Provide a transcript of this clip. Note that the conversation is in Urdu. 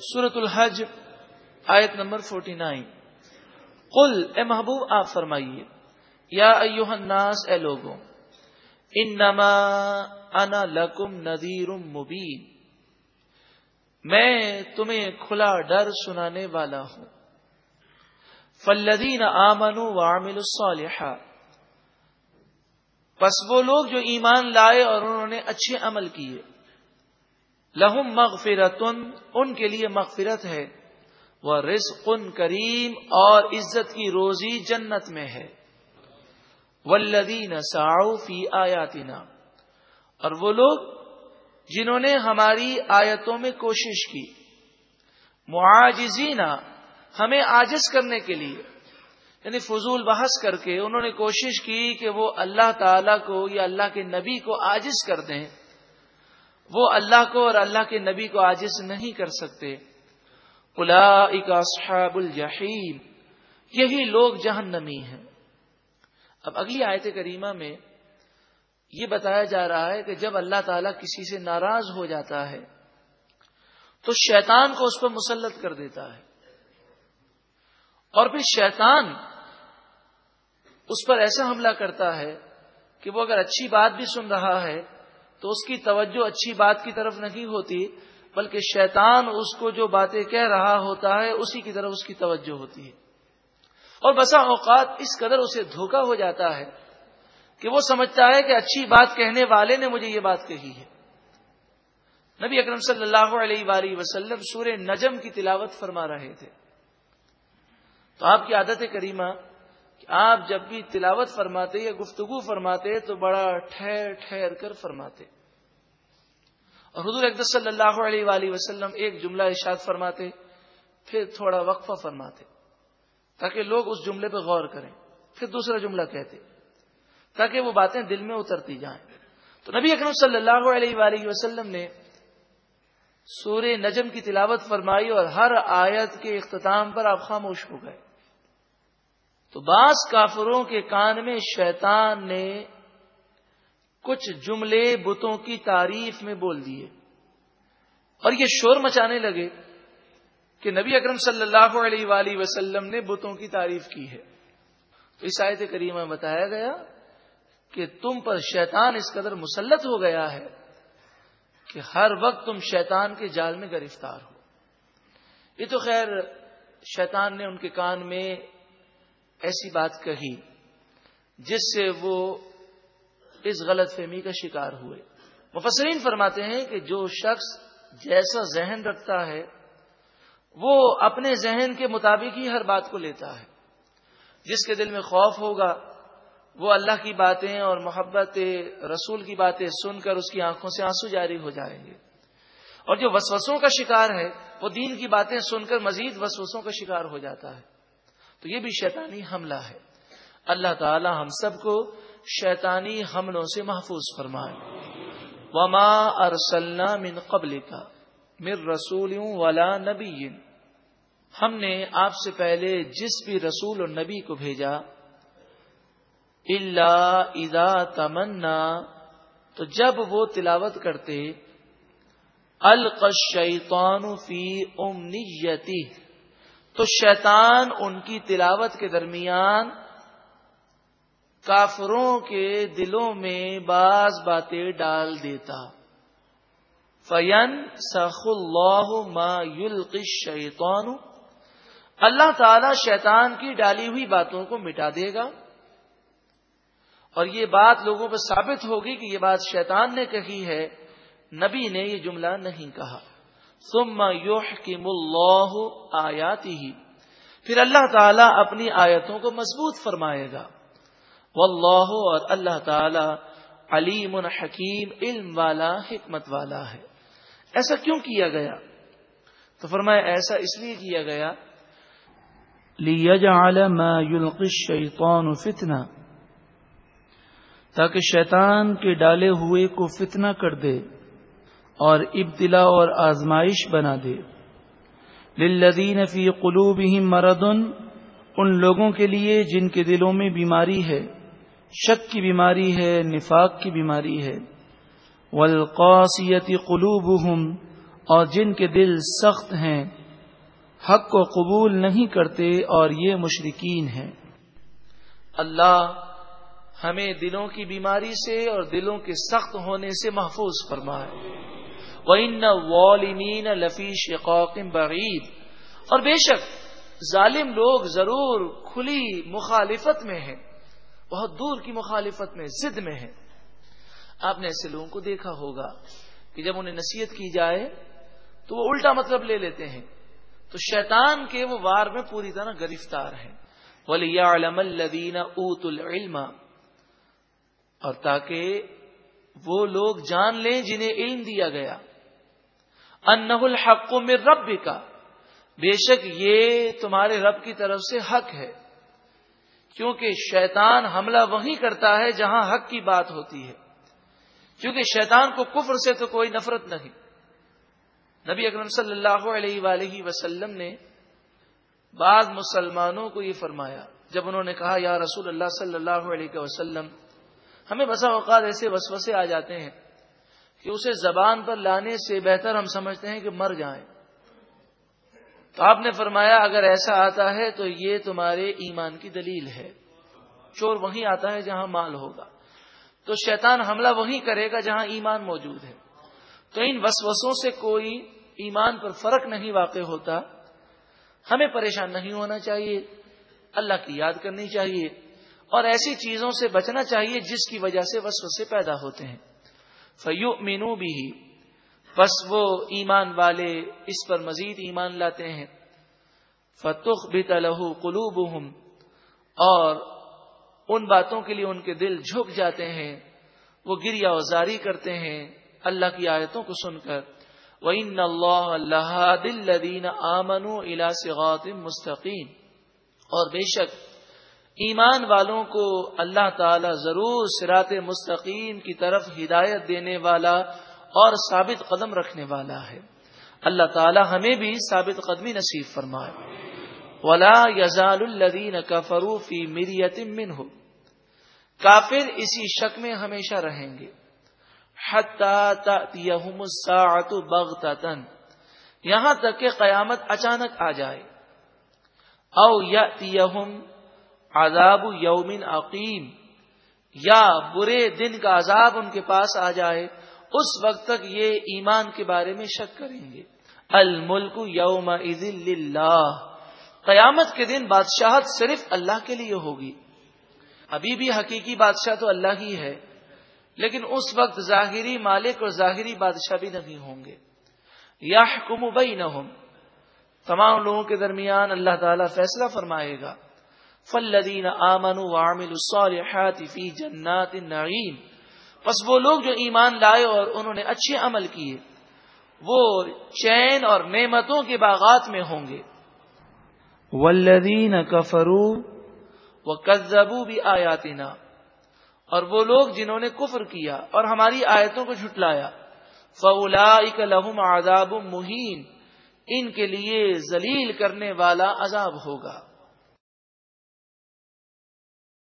سورت الحج، آیت نمبر فورٹی نائن قل، اے محبوب، آپ فرمائیے، یا ایوہ الناس، اے لوگوں، انما انا لکم نذیر مبین. میں تمہیں کھلا ڈر سنانے والا ہوں. فلدین آمن وعمل الصالحات. پس وہ لوگ جو ایمان لائے اور انہوں نے اچھے عمل کیے. لہم مغفرت ان کے لیے مغفرت ہے۔ وہ رزق کریم اور عزت کی روزی جنت میں ہے۔ ولدین ساؤ فی آیاتنا، اور وہ لوگ جنہوں نے ہماری آیتوں میں کوشش کی۔ معاجزینا ہمیں آجز کرنے کے لیے یعنی فضول بحث کر کے انہوں نے کوشش کی کہ وہ اللہ تعالی کو یا اللہ کے نبی کو آجز کر دیں۔ وہ اللہ کو اور اللہ کے نبی کو آجز نہیں کر سکتے۔ اصحاب الجحیم، یہی لوگ جہنمی ہیں۔ اب اگلی آیت کریمہ میں یہ بتایا جا رہا ہے کہ جب اللہ تعالیٰ کسی سے ناراض ہو جاتا ہے، تو شیطان کو اس پر مسلط کر دیتا ہے۔ اور پھر شیطان اس پر ایسا حملہ کرتا ہے کہ وہ اگر اچھی بات بھی سن رہا ہے تو اس کی توجہ اچھی بات کی طرف نہیں ہوتی، بلکہ شیطان اس کو جو باتیں کہہ رہا ہوتا ہے، اسی کی طرف اس کی توجہ ہوتی ہے۔ اور بسا اوقات اس قدر اسے دھوکا ہو جاتا ہے کہ وہ سمجھتا ہے کہ اچھی بات کہنے والے نے مجھے یہ بات کہی ہے۔ نبی اکرم صلی اللہ علیہ وآلہ وسلم سورہ نجم کی تلاوت فرما رہے تھے۔ تو آپ کی عادت کریمہ آپ جب بھی تلاوت فرماتے یا گفتگو فرماتے تو بڑا ٹھہر ٹھہر کر فرماتے۔ اور حضور اقدس صلی اللہ علیہ وآلہ وسلم ایک جملہ ارشاد فرماتے، پھر تھوڑا وقفہ فرماتے، تاکہ لوگ اس جملے پہ غور کریں۔ پھر دوسرا جملہ کہتے، تاکہ وہ باتیں دل میں اترتی جائیں۔ تو نبی اکرم صلی اللہ علیہ وآلہ وسلم نے سور نجم کی تلاوت فرمائی اور ہر آیت کے اختتام پر آپ خاموش ہو گئے۔ تو بعض کافروں کے کان میں شیطان نے کچھ جملے بتوں کی تعریف میں بول دیے اور یہ شور مچانے لگے کہ نبی اکرم صلی اللہ علیہ وآلہ وسلم نے بتوں کی تعریف کی ہے۔ تو اس آیت کریمہ بتایا گیا کہ تم پر شیطان اس قدر مسلط ہو گیا ہے کہ ہر وقت تم شیطان کے جال میں گرفتار ہو۔ یہ تو خیر شیطان نے ان کے کان میں ایسی بات کہی جس سے وہ اس غلط فہمی کا شکار ہوئے۔ مفسرین فرماتے ہیں کہ جو شخص جیسا ذہن رکھتا ہے، وہ اپنے ذہن کے مطابق ہی ہر بات کو لیتا ہے۔ جس کے دل میں خوف ہوگا، وہ اللہ کی باتیں اور محبت رسول کی باتیں سن کر اس کی آنکھوں سے آنسو جاری ہو جائیں گے۔ اور جو وسوسوں کا شکار ہے، وہ دین کی باتیں سن کر مزید وسوسوں کا شکار ہو جاتا ہے۔ تو یہ بھی شیطانی حملہ ہے۔ اللہ تعالی ہم سب کو شیطانی حملوں سے محفوظ فرمائے۔ وما ارسلنا من قبل کا مر رسول ولا نبی ہم نے آپ سے پہلے جس بھی رسول اور نبی کو بھیجا اللہ ادا تمنا۔ تو جب وہ تلاوت کرتے القشیطان فی امنیتی تو شیطان ان کی تلاوت کے درمیان کافروں کے دلوں میں بعض باتیں ڈال دیتا۔ فین سخ اللہ ما یلقی شیطان اللہ تعالی شیطان کی ڈالی ہوئی باتوں کو مٹا دے گا۔ اور یہ بات لوگوں پر ثابت ہوگی کہ یہ بات شیطان نے کہی ہے۔ نبی نے یہ جملہ نہیں کہا۔ ثم یحکم اللہ آیاتی ہی پھر اللہ تعالیٰ اپنی آیتوں کو مضبوط فرمائے گا۔ واللہ اور اللہ تعالی علیم حکیم، علم والا، حکمت والا ہے۔ ایسا کیوں کیا گیا؟ تو فرمایا، ایسا اس لیے کیا گیا۔ لِيَجْعَلَ مَا يُلْقِ الشَّيْطَانُ فِتْنَةً۔ تاکہ شیطان کے ڈالے ہوئے کو فتنہ کر دے۔ اور ابتلا اور آزمائش بنا دے۔ للذین فی قلوبہم مردن ان لوگوں کے لیے جن کے دلوں میں بیماری ہے۔ شک کی بیماری ہے، نفاق کی بیماری ہے۔ والقاسیت قلوبہم، اور جن کے دل سخت ہیں، حق کو قبول نہیں کرتے اور یہ مشرقین ہیں۔ اللہ ہمیں دلوں کی بیماری سے اور دلوں کے سخت ہونے سے محفوظ فرمائے۔ وَإِنَّ لفی شقوق بعید اور بے شک، ظالم لوگ ضرور کھلی مخالفت میں ہیں، بہت دور کی مخالفت میں زد میں ہیں۔ آپ نے ایسے لوگوں کو دیکھا ہوگا کہ جب انہیں نصیحت کی جائے، تو وہ الٹا مطلب لے لیتے ہیں۔ تو شیطان کے وہ وار میں پوری طرح گرفتار ہیں۔ ولی الدین اوت العلم۔ اور تاکہ وہ لوگ جان لیں جنہیں علم دیا گیا۔ انہ الحق میں رب کا بے شک یہ تمہارے رب کی طرف سے حق ہے، کیونکہ شیطان حملہ وہی کرتا ہے جہاں حق کی بات ہوتی ہے۔ کیونکہ شیطان کو کفر سے تو کوئی نفرت نہیں۔ نبی اکرم صلی اللہ علیہ وآلہ وسلم نے بعض مسلمانوں کو یہ فرمایا، جب انہوں نے کہا، یا رسول اللہ صلی اللہ علیہ وسلم، ہمیں بسا اوقات ایسے وسوسے آ جاتے ہیں کہ اسے زبان پر لانے سے بہتر ہم سمجھتے ہیں کہ مر جائیں۔ تو آپ نے فرمایا، اگر ایسا آتا ہے تو یہ تمہارے ایمان کی دلیل ہے۔ چور وہیں آتا ہے جہاں مال ہوگا۔ تو شیطان حملہ وہیں کرے گا جہاں ایمان موجود ہے۔ تو ان وسوسوں سے کوئی ایمان پر فرق نہیں واقع ہوتا۔ ہمیں پریشان نہیں ہونا چاہیے۔ اللہ کی یاد کرنی چاہیے۔ اور ایسی چیزوں سے بچنا چاہیے جس کی وجہ سے وسوسے پیدا ہوتے ہیں۔ فیو مینو بھی بس وہ ایمان والے اس پر مزید ایمان لاتے ہیں۔ فتح بھی تلح قلوب اور ان باتوں کے لیے ان کے دل جھک جاتے ہیں۔ وہ گریا وزاری کرتے ہیں۔ اللہ کی آیتوں کو سن کر۔ وہ ان اللہ اللہ دل آمن الا مستقیم اور بے شک ایمان والوں کو اللہ تعالی ضرور سرات مستقیم کی طرف ہدایت دینے والا اور ثابت قدم رکھنے والا ہے۔ اللہ تعالی ہمیں بھی ثابت قدمی نصیب فرمائے۔ ولا یزال الدین کا فروفی میری من ہو کافر اسی شک میں ہمیشہ رہیں گے۔ بغتتن یہاں تک کہ قیامت اچانک آ جائے۔ او یا عذاب یومن عقیم، یا برے دن کا عذاب ان کے پاس آ جائے، اس وقت تک یہ ایمان کے بارے میں شک کریں گے۔ الملک یوم اللہ قیامت کے دن بادشاہت صرف اللہ کے لیے ہوگی۔ ابھی بھی حقیقی بادشاہ تو اللہ ہی ہے، لیکن اس وقت ظاہری مالک اور ظاہری بادشاہ بھی نہیں ہوں گے۔ یا حکم نہ تمام لوگوں کے درمیان اللہ تعالی فیصلہ فرمائے گا۔ فلدین آمن وامل فی جنات النعیم بس وہ لوگ جو ایمان لائے اور انہوں نے اچھے عمل کیے، وہ چین اور نعمتوں کے باغات میں ہوں گے۔ ولدین کفرو وہ کزبو بھی اور وہ لوگ جنہوں نے کفر کیا اور ہماری آیتوں کو جھٹلایا۔ فولا لہم عذاب مہین ان کے لیے ذلیل کرنے والا عذاب ہوگا۔